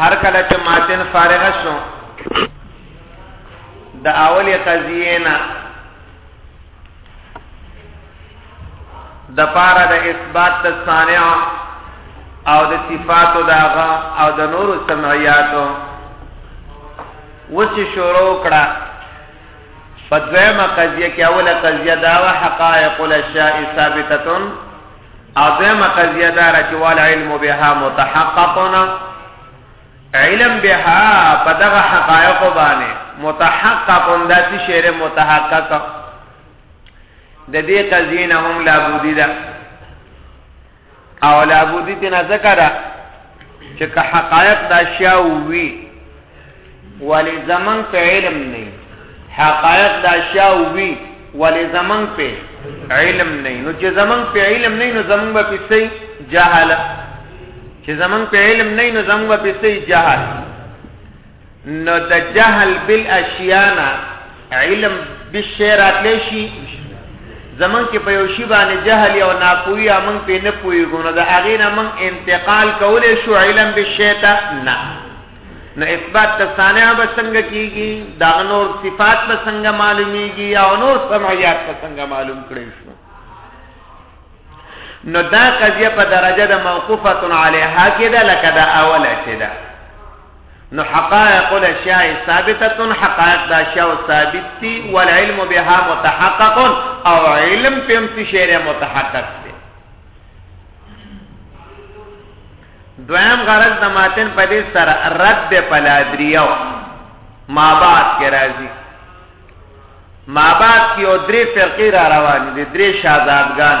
هر کله چې ماتن فارغ شو د اولی قضیه نه د پاره د اثبات د صانع او د صفاتو داغه او د نور سمعیاتو وسی شروع کړه په دویمه قضیه کې اوله قضیه دا و حقائق الاشیاء ثابتتون او دویمه قضیه دا چې وال علم بها متحققنا علم بها په دغه حقائق باندې متحقق دا چې شعر متحقق د دې قضیه نه هم لا بودی ده او لا بودی تینا ذکر چې که حقایق دا شیا وی ولی زمن په علم نه حقایق دا شیا وی ولی زمن په علم نه نو چې زمن په علم نه نو زمن به پسې جهل چې زمن په علم نه نو زمن به پسې جهل نو د جهل بالاشیاء نه علم بالشی راتلی شي زمون کې په یو شی باندې جهل یو ناپوهي امون په نه پوهیږو نو د هغې نه مونږ انتقال کولی شو علم بالشی ته نه نو اثبات د صانع به څنګه کیږي دا نور صفات به څنګه معلومیږي او نور سمعیات به څنګه معلوم کړی شو نو دا قضیه په درجه د موقوفه علیها کې ده لکه دا اوله چې ده نو حقائق الاشیاء ثابتتن حقائق دا اشیاء ثابت تی والعلم بها متحقق او علم پیم تی شعر متحقق تی دویم غرض د ماتن په دې سره رد پلادریو ما بعد کې راځي ما بعد کې او درې فرقې را روان دي درې شاهزادګان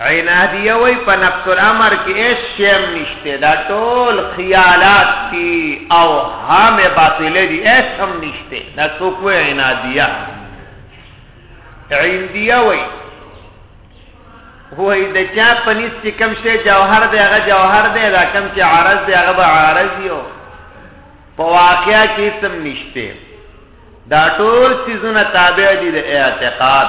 عنادیه وای په نفس الامر کې هیڅ شی هم نشته دا ټول خیالات دي او هم باطله دي هیڅ هم نشته دا څوک وای عنادیه عندیه وای وای د چا په نس کې کم شی جوهر دی هغه جوهر دی دا کم چې عارض دی هغه به عارض یو په واقعیا کې سم نشته دا ټول سيزونه تابع دي د اعتقاد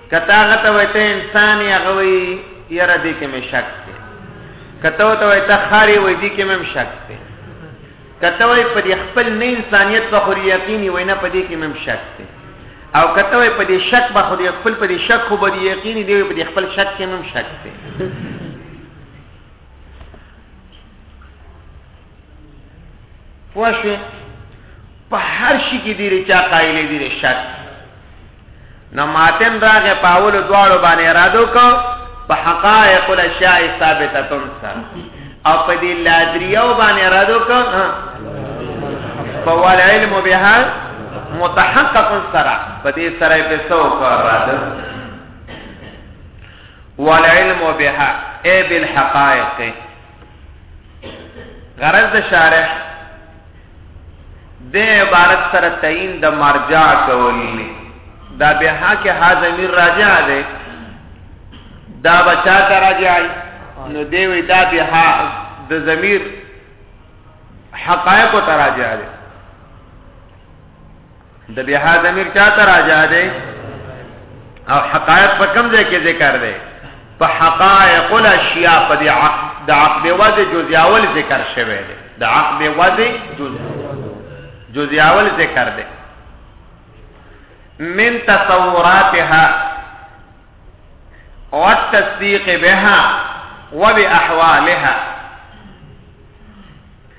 کته هغه ته وایي ته انسان یې هغه وایي یاره دې کې مې شک دی کته ته وایي ته ښار یې وایي دې کې مې هم شک دی کته وایي په دې خپل نه انسانیت به خو یقیني وایي نه په دې کې مې هم شک دی او کته وایي په دې شک به خو دې خپل په دې شک خو به دې یقیني دی په دې خپل شک کې مې هم شک دی پوه شوې په هر شي کې دې چا قایلې دې شک نو ماتن راغه پاول دواړو باندې ارادو کو په حقائق الاشیاء ثابته تم سره او په دې لادریو باندې ارادو کو په ول علم بها متحقق سره په دې سره په سو کو ارادو ول علم بها اي بالحقائق غرض شارح د عبارت سره تعین د مرجع کول دي دا به حکه ها ضمیر راجع ده دا بچا ته راجع نو دی وی دا به ها د ضمیر حقایق ته راجع ده د بها ضمیر چاته راجع دی او حقایق په کوم ځای کې ذکر دی په حقایق الاشیاء په دې عقد د عقد وضع جزیاول ذکر شوی دی د عقد وضع جزیاول ذکر دی من تصوراتها والتصديق بها وبأحوالها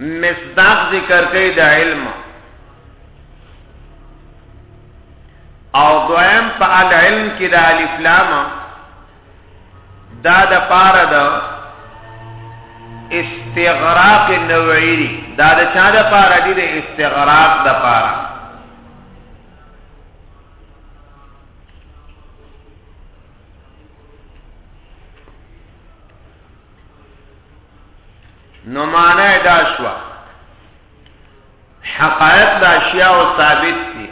مصداق ذکر کوي د علم او دویم په العلم کې د الف لام دا د پاره د استغراق نوعی دی دا د چا د پاره دی د استغراق د پاره نو معنی دا شو حقایق دا اشیاء ثابت دي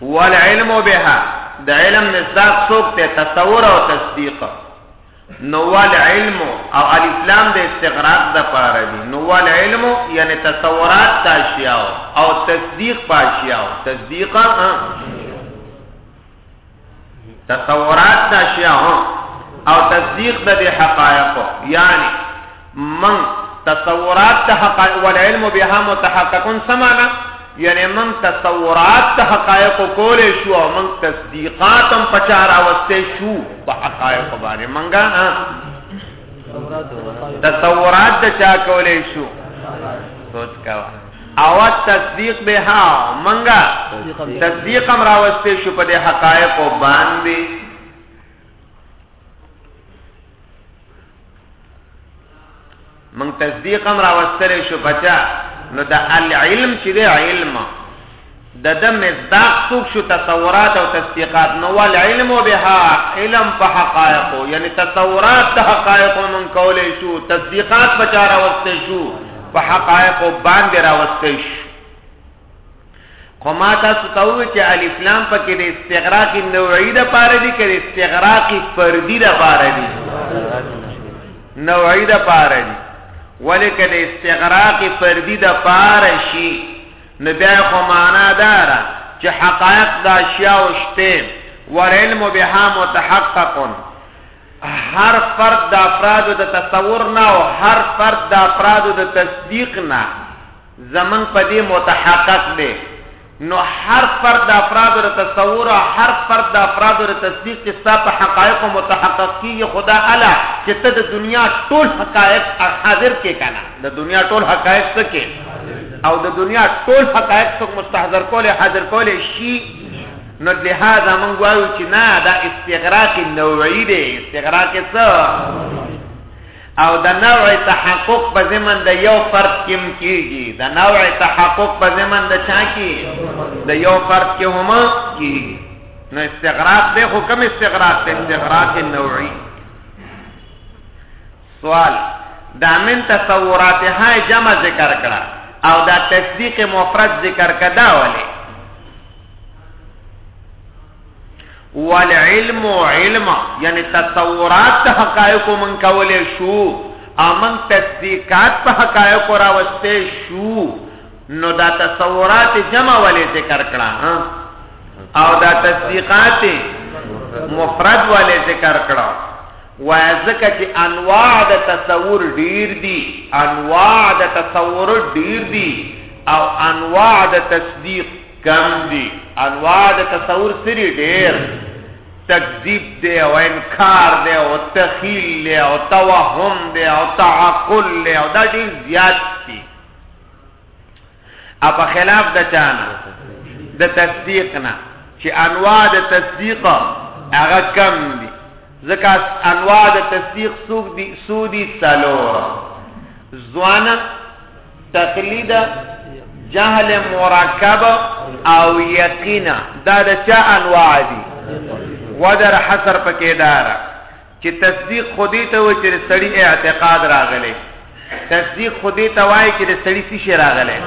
والعلم بها د علم مصداق څوک ته تصور او تصدیق نو والعلم او الاسلام د استغراق د پاره دي نو والعلم یعنی تصورات د اشیاء او تصدیق په اشیاء تصدیق تصورات دا شیعو او تصدیق د دې حقایقو یعنی من تصورات ته حقایق والعلم بها متحقق سمانا یعنی من تصورات ته حقایق کول شو او من تصدیقات هم پچار اوسته شو په حقایق باندې منګا تصورات ته چا کولې شو سوچ کاوه او تصدیق به ها منګه تصدیق هم راوستې شو په دې حقایق او باندې من تصدیق هم راوستل شو بچا نو دا العلم چې دی علم دده مصداق څوک شو تصورات او تصدیقات نو والعلم بها علم په حقایقو یعنی تصورات د حقایقو من کولې شو تصدیقات په چاره وسته شو په حقایقو باندې راوسته شو خو ما تاسو ته وویل چې الف لام پکې د استغراق نوعي د پاره دي کې استغراق فردي د پاره دي نوعي د پاره دي ولیکه د استغراق فردي د پاره شي نو بیا خو معنا داره چې حقایق د اشیاء شته والعلم بها متحقق هر فرد د افراد د تصور نه او هر فرد د افراد د تصدیق نه زمن په دې متحقق دی نو هر فرد د افراد د تصور او هر فرد د افراد د تصدیق کې ستاسو په حقایق متحقق کیږي خدا اعلی چې ته د دنیا ټول حقایق حاضر کې کنه د دنیا ټول حقایق څه کې او د دنیا ټول حقایق څوک مستحضر کولی حاضر کولی شي نو لهذا موږ وایو چې نه دا استغراق نوعی دی استغراق څه او د نوع تحقق په زمن د یو فرد کې کیږي د نوع تحقق په زمن د چا کې د یو فرد کې هم کیږي نو استغراق دی خو کوم استغراق دی استغراق نوعی سوال، دا من تصوراتها جمع ذکر کړه او دا تصدیق مفرد ذکر کړه دا ولې؟ والعلم علم یعنی تصورات ته حقایق من کولې شو او من تصدیقات په حقایق راوستې شو نو دا تصورات جمع ولې ذکر کړه او دا تصدیقات مفرد ولې ذکر کړه وایه ځکه چې انواع د تصور ډیر دي انواع د تصور ډیر دي او انواع د تصدیق کم دي انواع د تصور سری ډیر تکذیب دی او انکار دی او تخیل دی او توهم دی او تعقل دی او دا ډیر زیات دي اپا خلاف د چانا د تصدیقنا چې انواع د تصدیق هغه کم دي ځکه انواع د تصدیق سوق دي سودی سلور ځوان تقلید جهل مرکب او یقینا دا د چا انواع دي ودر حصر پکې دار چې تصدیق خو دې ته وایي چې د سړي اعتقاد راغلی تصدیق خو دې ته وایي چې د سړي څه شی راغلی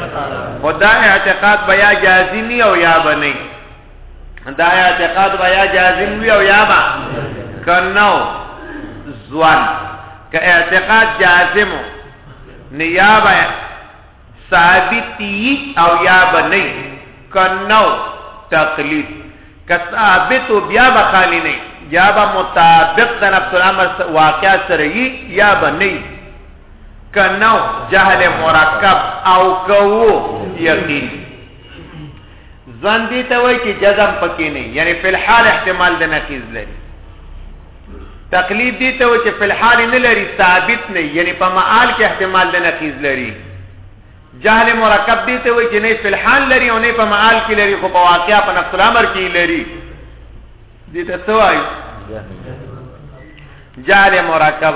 خو دا اعتقاد به یا جازم وي او یا به نه دا اعتقاد به یا جازم وي او یا به که نه ځوان که اعتقاد جازم و نه یا به ثابت يي او يا به نه يي که نو تقليد که ثابت و بيا به خالي نه يي يا به مطابق د نفس الامر واقع سره يي يا به نه يي که نو جهل مرکب او که و يقين ظن دې ته وایي چې جزم پکې نه یعنی فی الحال احتمال د نقیز لري تقلید دې ته وایي چې فی الحال نه لري ثابت نه یعنی په معال کې احتمال د نقیز لري جهل مرکب دې ته وایي چې نه فی الحال لري او نه په معال کې لري خو په واقعیا په نفس الامر کې لري دې ته څه وایي جهل مرکب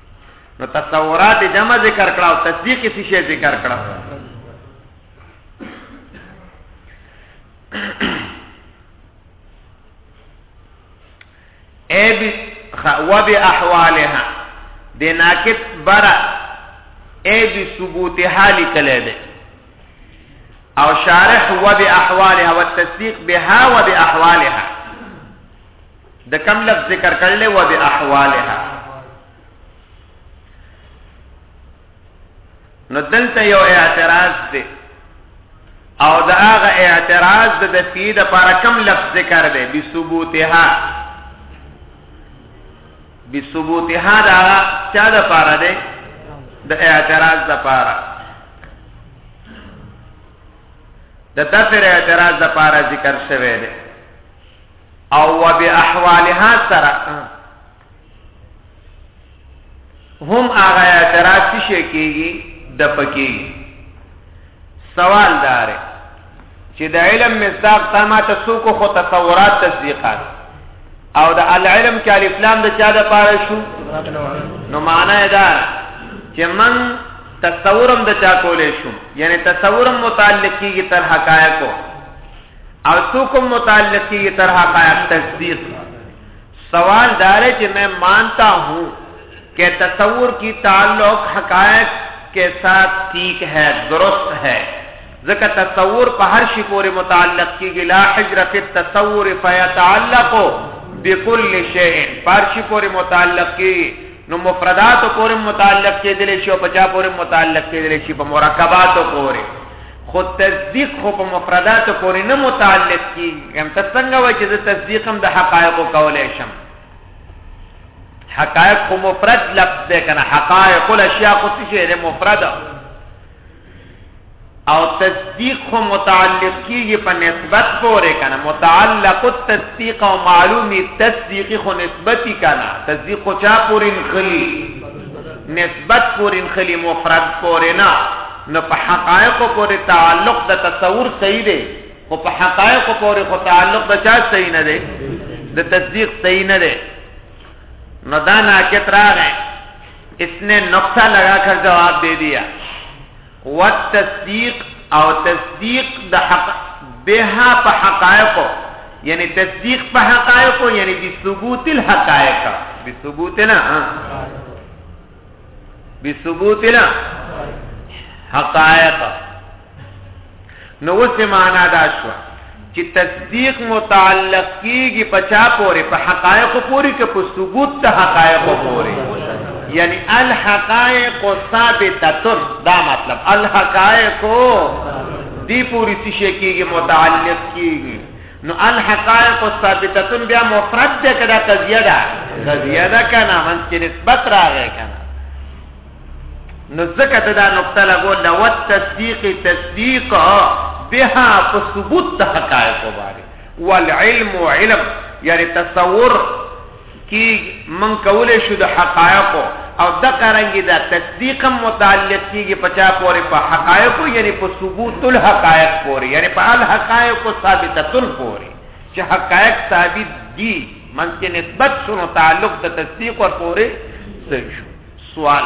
نو تصورات جمع ذکر کړه او تصدیق څه شی ذکر کړه اے بی و بی احوالها د ناقد برا اے بی ثبوت حال کله ده او شارح و بی احوالها والتصدیق بها و بی احوالها د کم لفظ ذکر کړل و به احوالها نو دلته یو اعتراض دی او دا هغه اعتراض د دفی د پر کم لفظ ذکر دی بی ثبوتها بی ثبوتها دا چا د پر دی د اعتراض د پر د تفر اعتراض د پر ذکر شوی دی او وباحوالها سره هم هغه اعتراض څه شي کیږي د پکی سوال دار چې د علم مصداق تا ما ته څوک خو تصورات تصدیقات او د العلم کې الف لام د چا د پاره شو نو معنا دا چې من تصورم د چا کولې شو یعنی تصورم متعلق کیږي تر حقایقو او سوکم متعلق کی یہ طرح کا تصدیق سوال دار ہے کہ میں مانتا ہوں کہ تصور کی تعلق حقائق کے ساتھ ٹھیک ہے درست ہے ذکر تصور پہ ہر شی پورے متعلق کی گی لا حجرت تصور فیتعلق بكل شیء پر شی پورے متعلق کی نو مفردات پورې متعلق کېدلی شي او په چا پورې متعلق کېدلی شي په مرکباتو پورې خو تصدیق خو په مفرداتو پورې نه متعلق کیږي هم ته څنګه وای چې د تصدیق هم د حقایق کولای شم حقایق خو مفرد لفظ ده کنه حقایق الاشیاء خو څه شی ده مفرد او تصدیق خو متعلق کیږي په نسبت پورې کنه متعلق التصدیق او معلوم تصدیق خو نسبتی کنه تصدیق خو چا پورې نخلی نسبت پورې نخلی مفرد پورې نه نو په حقائقو پورې تعلق د تصور صحیح دی خو په حقائقو پورې خو تعلق د چا صحیح نه دی د تصدیق صحیح نه دی نو دا ناکت راغی اس نے نقطہ لگا کر جواب دے دیا والتصدیق او تصدیق د حق بها په حقائقو یعنی تصدیق په حقائقو یعنی بثبوت الحقائق بثبوت نه بثبوت لا حقائق نو وس معنا دا شو چې تصدیق متعلق کیږي پچا پورې په حقائق پورې کې په ثبوت ته حقائق پورې یعنی الحقائق ثابته دا مطلب الحقائق دی پوری څه شي کیږي متعلق کیږي نو الحقائق الثابته بیا مفرد ده کدا قضیه ده قضیه ده کنه من چې نسبت راغی کنه نو ځکه ته دا نقطه لګو دا و تصدیق تصدیق بها په ثبوت د حقائق باندې والعلم علم یعنی تصور کیږي موږ کولی شو د حقایقو او دغه رنګ د تصدیق هم متعلق کیږي په چا پورې په حقایقو یعنی په ثبوت الحقایق پورې یعنی په الحقایق ثابته پورې چې حقایق ثابت دي من کې نسبت شنو تعلق د تصدیق ور پورې سوال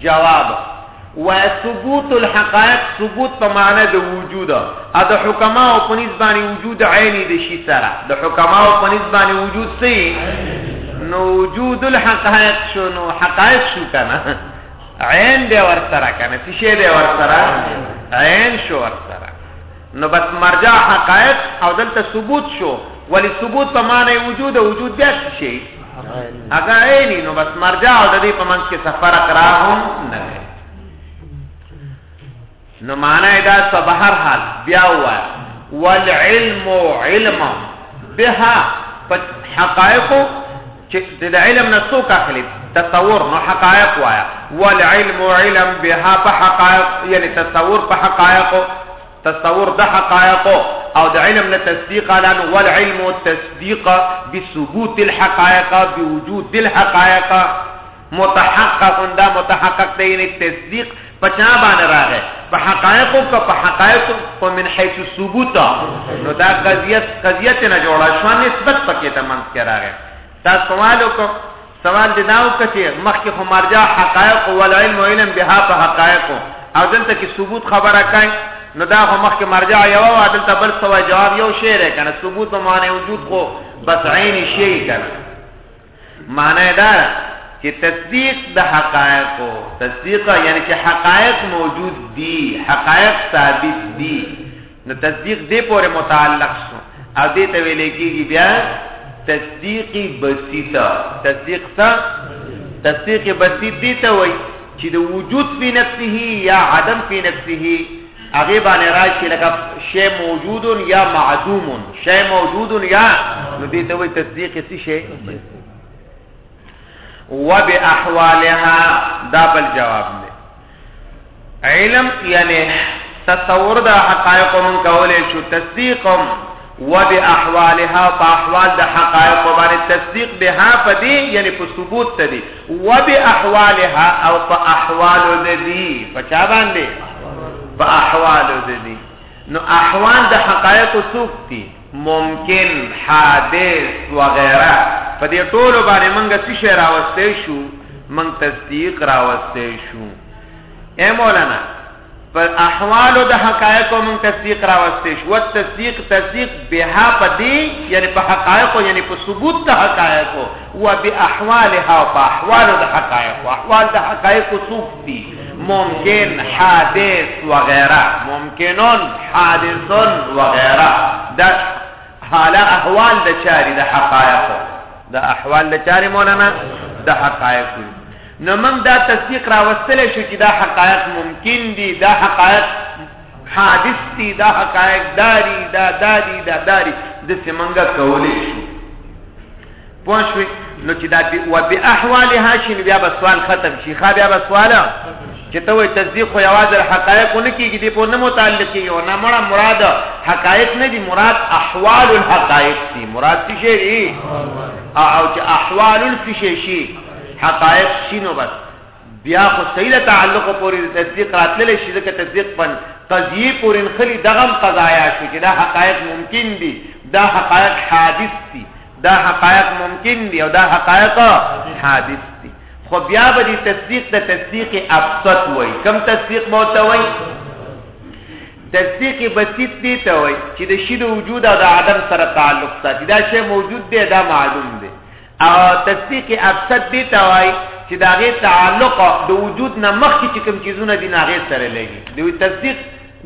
جواب و ثبوت الحقائق ثبوت په معنی د وجود ا د حکما او پنځ باندې وجود عیني د شي سره د حکما او پنځ باندې وجود سي نو وجود الحقائق شنو حقائق شو کنه عین دی ور سره کنه څه شی دی ور سره عین شو ور سره نو بس مرجع حقائق او دلته ثبوت شو ولی ثبوت په معنی وجود او وجود بیا څه شي هغه عیني نو بس مرجع او د دې په منځ کې سفر کرا هم نه دی نو معنی دا څه به هر حال بیا وای والعلم علم بها حقائق چې د علم نه څوک اخلي تصور نو حقایق وایا والعلم علم بها په حقایق یعنی تصور په حقایق تصور د حقایق او د علم نه تصدیق علن والعلم تصدیق بثبوت الحقایق بوجود الحقایق متحقق دا متحقق دی یعنی تصدیق پچا باندې راغی په حقایق او په حقایق او من حيث ثبوت نو دا قضیه قضیه نه جوړه شو نسبت پکې ته منځ کې راغی دا سوال وکړه سوال دی داو کچې مخکې خو مرجع حقایق او علم او علم بها په حقایق او دلته کې ثبوت خبره کوي نو دا خو مخکې مرجع یو او دلته بل سوال جواب یو شعر کنه ثبوت معنی وجود خو بس عین شی کنه معنی دا چې تصدیق د حقایقو تصدیق یعنی چې حقایق موجود دي حقایق ثابت دي نو تصدیق دې پورې متعلق شو او دې ته ویل کېږي بیا تصدیق بسیطه تصدیق څه تصدیق بسیط دي ته وایي چې د وجود په نفسه یا عدم په نفسه هغه باندې راشي لکه شی موجود یا معدوم شی موجود یا نو دې ته وي تصدیق څه شی وباحوالها دا بل جواب دی علم یعنی تصور د حقایق مون کولې شو تصدیقم وباحوالها په احوال د حقائق باندې تصدیق بها پدی یعنی په ثبوت تدی وباحوالها او په احوال د دی په چا باندې په احوال د دی نو احوال د حقائق سوق دي ممکن حادث وغیرہ په دې ټول باندې موږ څه شی راوستې شو موږ تصدیق راوستې شو اے مولانا پر احوالو د حقایقو مونږ تصدیق راوستې شو او تصدیق تصدیق بها په دې یعنی په حقایقو یعنی په ثبوت د حقایقو او به احوالها او په احوالو د حقایقو احوال د حقایقو څوک دي ممکن حادث وغیرہ ممکنون حادثون وغیرہ دا حالا احوال د چاري د حقایقو د احوال د چاري مولانا د حقایقو نو موږ دا تصدیق راوستلی شو چې دا حقایق ممکن دي، دا حقایق حادث دي، دا حقایق داري، دا داري، دا داري، داسې موږ کولی شو. پوه شوې؟ نو چې دا و به احوال هاشم بیا به سوال ختم شي ښا بیا به سوال چې ته وې تصدیق خو یوازې حقایق نه کیږي دې په نه متعلق کیږي او نه مړه مراد حقایق نه دي مراد احوال الحقایق دي مراد څه شي او چې احوال الفشي شي حقائق شینو بس بیا خو صحیح تعلق پورې تصدیق راتللی شي ځکه تصدیق پن قضیه پورې خلی دغم قضایا شو چې دا حقایق ممکن دي دا حقایق حادث دي دا حقایق ممکن دي او دا حقایق حادث دي خو بیا به دي تصدیق د تصدیق ابسط وای کم تصدیق مو ته وای تصدیق بسیط دی ته وای چې د شی د وجود او د عدم سره تعلق ساتي دا شی موجود دی دا معلوم دی او تصدیق افسد دي ته وایي چې دا غي تعلق د وجود نه مخکې چې کوم چیزونه دي نه غیر سره لګي د تصدیق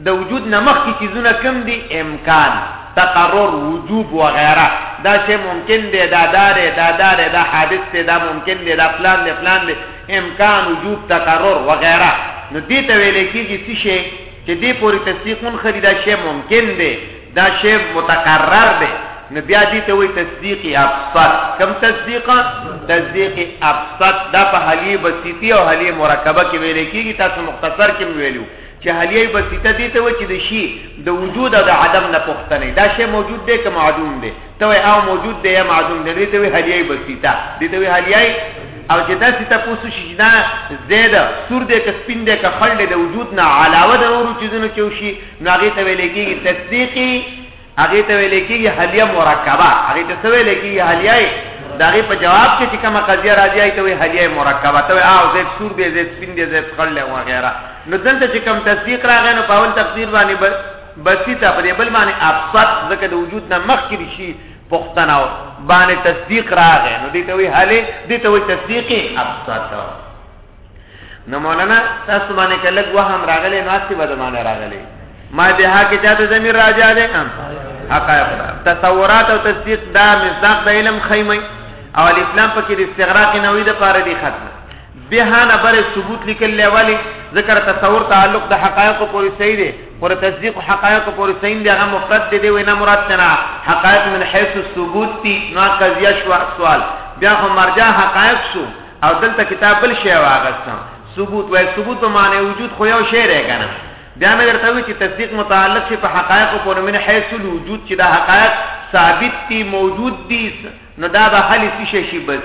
د وجود نه مخکې چیزونه کوم دي امکان تقرر وجوب و غیره دا شی ممکن دی دا دار دا دار دا حادث دی دا ممکن دی دا فلان دی فلان دی امکان وجوب تقرر و غیره نو دې ته ویل کېږي چې شی چې دې پوری تصدیقون خریدا شی ممکن دی دا شی متکرر دی نو بیا دې ته وایي تصدیق ابسط کم تصدیق تصدیق ابسط دا په حلیه بسیطی او حلیه مرکبه کې ویل کېږي تاسو مختصر کې ویلو چې حلیه بسیطه دې ته وایي چې د شی د وجود او د عدم نه پوښتنه دا شی موجود دی که معدوم دی ته وایي او موجود دی یا معدوم دی دې ته وایي حلیه بسیطه دې ته وایي حلیه او چې داسې تاسو شي دا زید سور دې که سپین دې که خل دې د وجود نه علاوه د نورو چیزونو کې وشي نو هغه ته ویل کېږي تصدیقي هغه ته ویل کېږي حلیه مرکبه هغه ته ویل کېږي حلیه دغه په جواب کې چې کومه قضیه راځي ایته وی حلیه مرکبه ته او زید سور به زید سپین دی زید خړل او غیره نو دلته چې کوم تصدیق راغی نو په اول تفسیر باندې بسیطه په دې بل باندې ابسط ځکه د وجود نه مخ کې شي پښتنه باندې تصدیق راغی نو دې ته وی حلیه دې ته وی تصدیقي ابسط نو مولانا تاسو باندې کله وهم راغلی نو اسی به زمانه راغلی ما به ها کې چاته زمير راځه ده ام حقایق تصورات او تصدیق دا مصداق د علم خیمه او الاسلام پکې د استغراق نوې د پاره دی ختمه به نه بر ثبوت لیکل لولي ذکر تصور تعلق د حقایق پورې صحیح دی پر تصدیق حقایق پورې صحیح دی هغه مقصد دی وینا مراد تنا حقایق من حيث الثبوت تی نو قضیه شو سوال بیا هم مرجع حقایق شو او دلته کتاب بل شی واغستم ثبوت وای ثبوت په معنی وجود خو یو شی دی کنه بیا مې درته وی چې تصدیق متعلق شي په حقایق په نوم نه حیث الوجود چې دا حقایق ثابت دي موجود دي نو دا به حل شي شي بس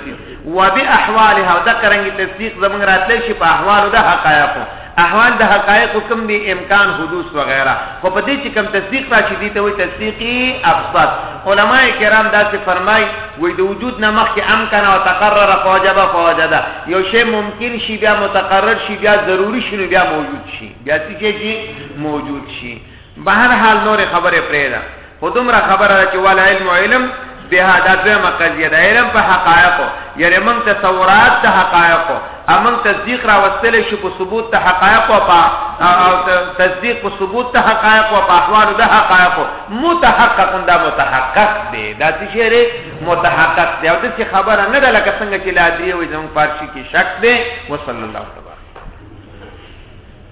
و به احوالها دا کرانګي تصدیق زمونږ راتلې شي په احوالو د حقایقو احوال د حقائق کوم دی امکان حدوث وغیرہ خو په دې چې کوم تصدیق راشي دي ته وي تصدیقي ابسط علما کرام دا څه فرمای وي د وجود نه مخکې امکان او تقرر فوجب فوجد یو شی ممکن شي بیا متقرر شي بیا ضروری شي بیا موجود شي بیا څه شي موجود شي بهر حال نورې خبرې پرېږده خو دومره خبره ده چې والعلم علم بها دا دویمه قضیه ده علم په حقایقو یعنې موږ تصورات د حقایقو او موږ تصدیق راوستلی شو په ثبوت د حقایقو او تصدیق په ثبوت د حقایقو او په احوالو د حقایقو متحقق دا متحقق دی دا څه شی دی متحقق دی او داسې خبره نه ده لکه څنګه چې لادري وایي زموږ فارسي کې شک دی وصلی الله تبارک